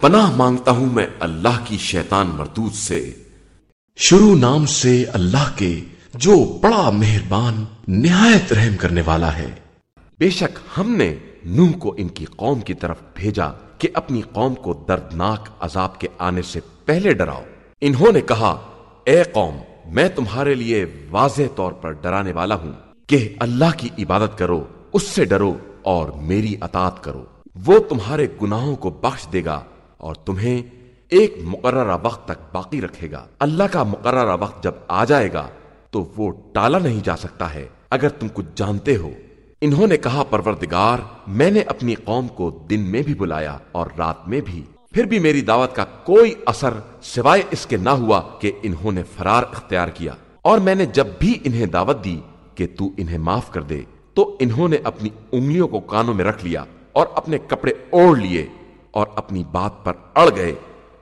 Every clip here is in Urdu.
پناہ مانگتا ہوں میں اللہ کی شیطان مردود سے۔ شروع نام سے اللہ کے جو بڑا مہربان، نہایت رحم کرنے والا ہے۔ بے شک ہم نے نوح کو ان کی قوم کی طرف بھیجا کہ اپنی قوم کو دردناک عذاب کے آنے سے پہلے ڈراؤ۔ انہوں نے کہا، اے قوم، میں تمہارے لیے واضح طور پر ڈرانے والا ہوں۔ کہ اللہ کی عبادت کرو، اس سے ڈرو اور میری اطاعت کرو۔ وہ تمہارے گناہوں کو بخش دے گا۔ اور تمہیں ایک مقررہ وقت تک باقی رکھے گا۔ اللہ کا مقررہ وقت جب آ جائے گا تو وہ ٹالا نہیں جا سکتا ہے۔ اگر تم کچھ جانتے ہو۔ انہوں نے کہا، پروردگار، میں نے اپنی قوم کو دن میں بھی بلایا اور رات میں بھی۔ پھر بھی میری دعوت کا کوئی اثر سوائے اس کے نہ ہوا کہ انہوں نے فرار اختیار کیا۔ اور میں نے جب بھی انہیں دعوت دی کہ تو انہیں معاف کر دے، تو انہوں نے اپنی انگلیوں کو کانوں میں رکھ لیا اور اپنے کپڑے اوڑھ لیے۔ اور اپنی بات پر اڑ گئے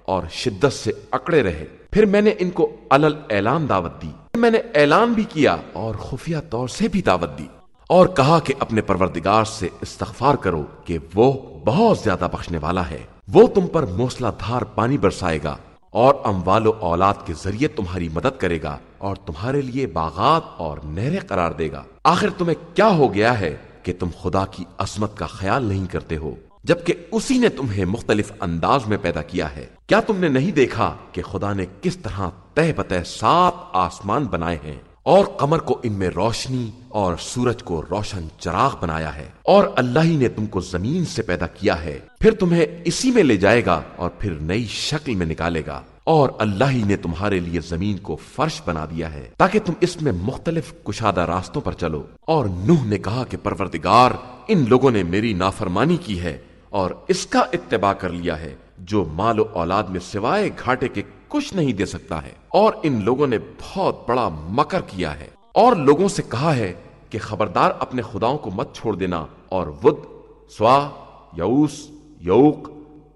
اور شدت سے اکڑے رہے۔ پھر میں نے ان کو الل اعلان دعوت دی۔ میں نے اعلان بھی کیا اور خفیہ طور سے بھی دعوت دی اور کہا کہ اپنے پروردگار سے استغفار کرو کہ وہ بہت زیادہ بخشنے والا ہے۔ وہ تم پر موسلا دھار پانی برسائے گا اور اموال و اولاد کے ذریعے تمہاری مدد کرے گا اور تمہارے لیے باغات اور نہریں قرار دے گا۔ آخر تمہیں کیا ہو گیا ہے کہ تم خدا کی عظمت کا خیال نہیں کرتے ہو؟ جبکہ اسی نے تمہیں مختلف انداز میں پیدا کیا ہے۔ کیا تم نے نہیں دیکھا کہ خدا نے کس طرح تہ بتہ سات آسمان بنائے ہیں اور قمر کو ان میں روشنی اور سورج کو روشن چراغ بنایا ہے اور اللہ ہی نے تم کو زمین سے پیدا کیا ہے۔ پھر تمہیں اسی میں لے جائے گا اور پھر نئی شکل میں نکالے گا اور اللہ ہی نے تمہارے لیے زمین کو فرش بنا دیا ہے تاکہ تم اس میں مختلف کشادہ راستوں پر چلو۔ اور نوح نے کہا کہ پروردگار، ان لوگوں نے میری نافرمانی کی ہے۔ اور اس کا اتباع کر لیا ہے، جو مال و اولاد میں سوائے گھاٹے کے کچھ نہیں دے سکتا ہے۔ اور ان لوگوں نے بہت بڑا مکر کیا ہے۔ اور لوگوں سے کہا ہے کہ خبردار اپنے خداؤں کو مت چھوڑ دینا اور ود، سوا یوس یوک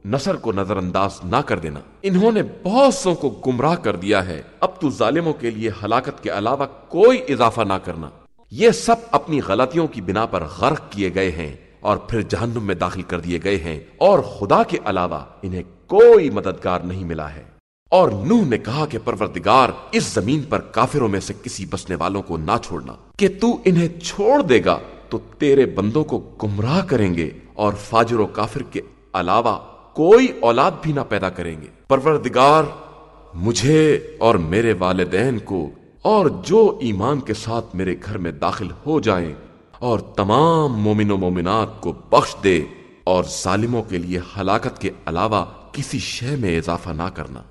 نصر کو نظر انداز نہ کر دینا۔ انہوں نے بہت سو کو گمراہ کر دیا ہے۔ اب تو ظالموں کے لیے ہلاکت کے علاوہ کوئی اضافہ نہ کرنا۔ یہ سب اپنی غلطیوں کی بنا پر غرق کیے گئے ہیں۔ اور پھر جہنم میں داخل کر دیے گئے ہیں اور خدا کے علاوہ انہیں کوئی مددگار نہیں ملا ہے۔ اور نوح نے کہا کہ پروردگار، اس زمین پر کافروں میں سے کسی بسنے والوں کو نہ چھوڑنا۔ کہ تو انہیں چھوڑ دے گا، تو تیرے بندوں کو گمراہ کریں گے اور فاجر و کافر کے علاوہ کوئی اولاد بھی نہ پیدا کریں گے۔ پروردگار، مجھے اور میرے والدین کو اور جو ایمان کے ساتھ میرے گھر میں داخل ہو جائیں اور تمام مومن و مومنات کو بخش دے اور ظالموں کے لیے ہلاکت کے علاوہ کسی شے میں اضافہ نہ کرنا۔